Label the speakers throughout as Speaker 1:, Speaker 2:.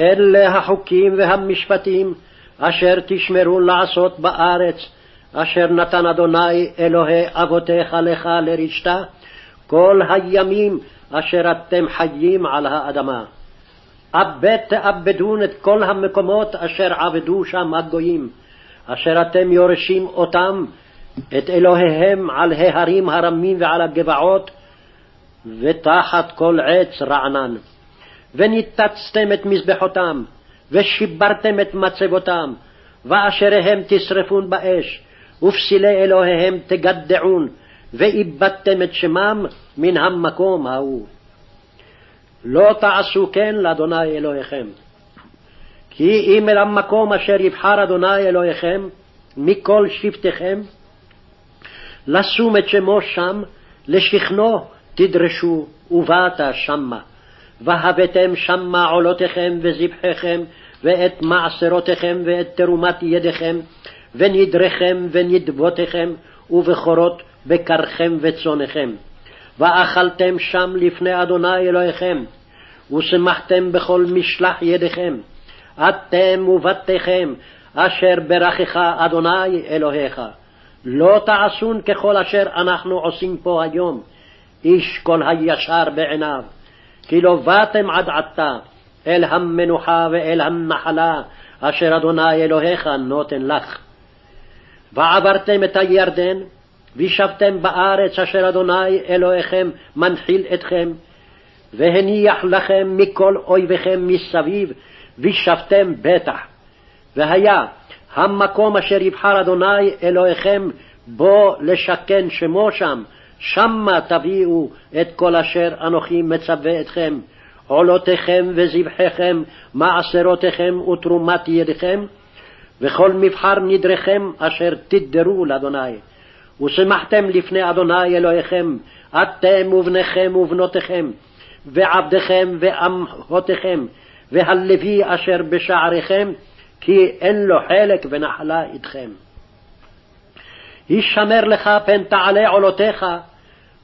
Speaker 1: אלה החוקים והמשפטים אשר תשמרו לעשות בארץ, אשר נתן אדוני אלוהי אבותיך לך לרשתה, כל הימים אשר אתם חיים על האדמה. אבד תאבדון את כל המקומות אשר עבדו שם הגויים, אשר אתם יורשים אותם, את אלוהיהם על ההרים הרמים ועל הגבעות, ותחת כל עץ רענן. וניתצתם את מזבחותם, ושיברתם את מצבותם, ואשריהם תשרפון באש, ופסילי אלוהיהם תגדעון, ואיבדתם את שמם מן המקום ההוא. לא תעשו כן לאדוני אלוהיכם. כי אם אל המקום אשר יבחר אדוני אלוהיכם מכל שבטיכם, לשום את שמו שם, לשכנו תדרשו, ובאת שמה. והבאתם שמה עולותיכם וזבחיכם, ואת מעשרותיכם ואת תרומת ידיכם, ונדריכם ונדבותיכם, ובכורות בקרכם וצונכם. ואכלתם שם לפני אדוני אלוהיכם, ושמחתם בכל משלח ידיכם, אתם ובתיכם, אשר ברכך אדוני אלוהיך. לא תעשון ככל אשר אנחנו עושים פה היום, איש כל הישר בעיניו. כי לא באתם עד עתה אל המנוחה ואל הנחלה, אשר אדוני אלוהיך נותן לך. ועברתם את הירדן, וישבתם בארץ אשר אדוני אלוהיכם מנחיל אתכם, והניח לכם מכל אויביכם מסביב, וישבתם בטח. והיה המקום אשר יבחר אדוני אלוהיכם בו לשכן שמו שם, שמה תביאו את כל אשר אנוכי מצווה אתכם, עולותיכם וזבחיכם, מעשרותיכם ותרומת ידיכם, וכל מבחר נדריכם אשר תדרו לאדוני. ושמחתם לפני אדוני אלוהיכם, אתם ובניכם ובנותיכם, ועבדיכם ואמהותיכם, והלוי אשר בשעריכם, כי אין לו חלק ונחלה איתכם. הישמר לך פן תעלה עולותיך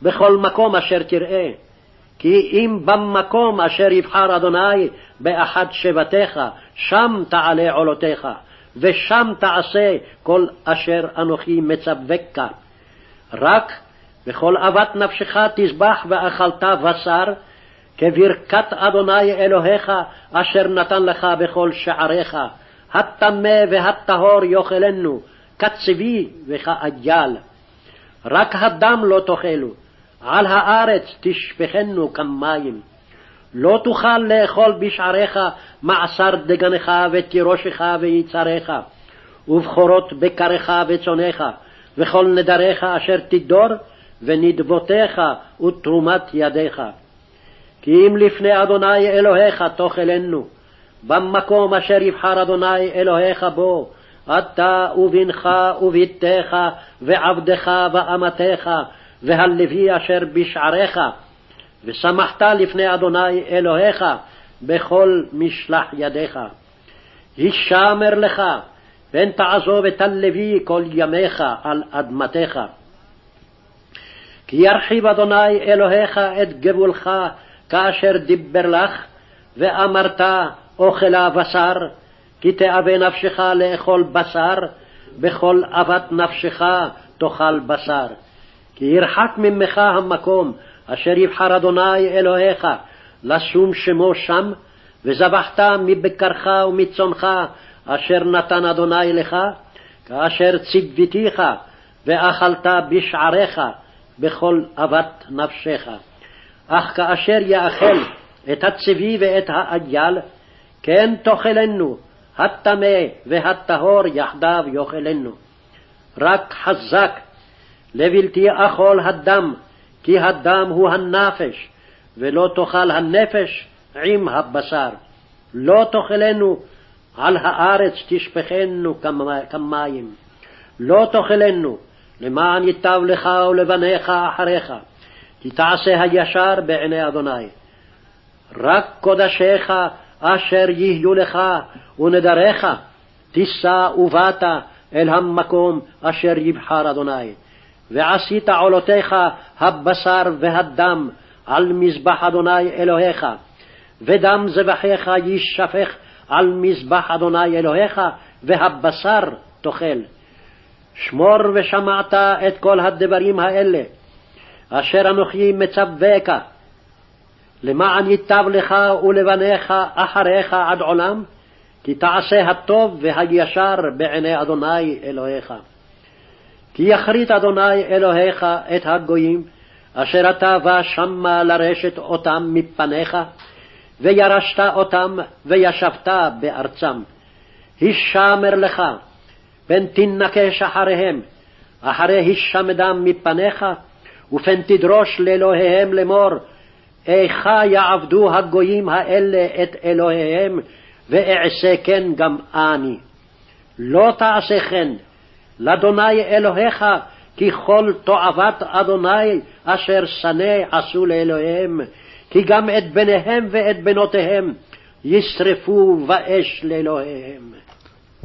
Speaker 1: בכל מקום אשר תראה, כי אם במקום אשר יבחר אדוני באחד שבטיך, שם תעלה עולותיך, ושם תעשה כל אשר אנוכי מצווקה. רק בכל אהבת נפשך תזבח ואכלת בשר, כברכת אדוני אלוהיך אשר נתן לך בכל שעריך, הטמא והטהור יאכלנו, כצבי וכאייל. רק הדם לא תאכלו, על הארץ תשפכנו כמים. לא תוכל לאכול בשעריך מעשר דגנך ותירושך ויצריך, ובכורות בקריך וצונך, וכל נדריך אשר תדור, ונדבותיך ותרומת ידיך. כי אם לפני אדוני אלוהיך תאכלנו, במקום אשר יבחר אדוני אלוהיך בו, אתה ובנך ובתך ועבדך ואמתך והלוי אשר בשעריך, ושמחת לפני אדוני אלוהיך בכל משלח ידיך. הישמר לך, פן תעזוב את הלוי כל ימיך על אדמתך. כי ירחיב אדוני אלוהיך את גבולך כאשר דיבר לך, ואמרת אוכלה בשר, כי תאווה נפשך לאכול בשר, בכל אהבת נפשך תאכל בשר. כי ירחק ממך המקום אשר יבחר אדוני אלוהיך, לשום שמו שם, וזבחת מבקרך ומצונך, אשר נתן אדוני לך, כאשר ציוותיך, ואכלת בשעריך, בכל אהבת נפשך. אך כאשר יאכל את הצבי ואת האייל, כן תאכלנו, הטמא והטהור יחדיו יאכלנו. רק חזק, לבלתי אכול הדם, כי הדם הוא הנפש, ולא תאכל הנפש עם הבשר. לא תאכלנו, על הארץ תשפכנו כמים. לא תאכלנו, למען ייטב לך ולבניך אחריך, כי תעשה הישר בעיני אדוני. רק קודשיך אשר יהיו לך ונדריך, תישא ובאת אל המקום אשר יבחר אדוני. ועשית עולותיך הבשר והדם על מזבח אדוני אלוהיך, ודם זבחיך יישפך על מזבח אדוני אלוהיך, והבשר תאכל. שמור ושמעת את כל הדברים האלה, אשר אנוכי מצווך, למען ייטב לך ולבניך אחריך עד עולם, כי תעשה הטוב והישר בעיני אדוני אלוהיך. כי יכרית אדוני אלוהיך את הגויים, אשר אתה בא שמה לרשת אותם מפניך, וירשת אותם וישבת בארצם. הישמר לך, פן תנקש אחריהם, אחרי הישמדם מפניך, ופן תדרוש לאלוהיהם לאמור, איכה יעבדו הגויים האלה את אלוהיהם, ואעשה כן גם אני. לא תעשה כן, לאדוני אלוהיך, כי כל תועבת אדוני אשר שנא עשו לאלוהיהם, כי גם את בניהם ואת בנותיהם ישרפו באש לאלוהיהם.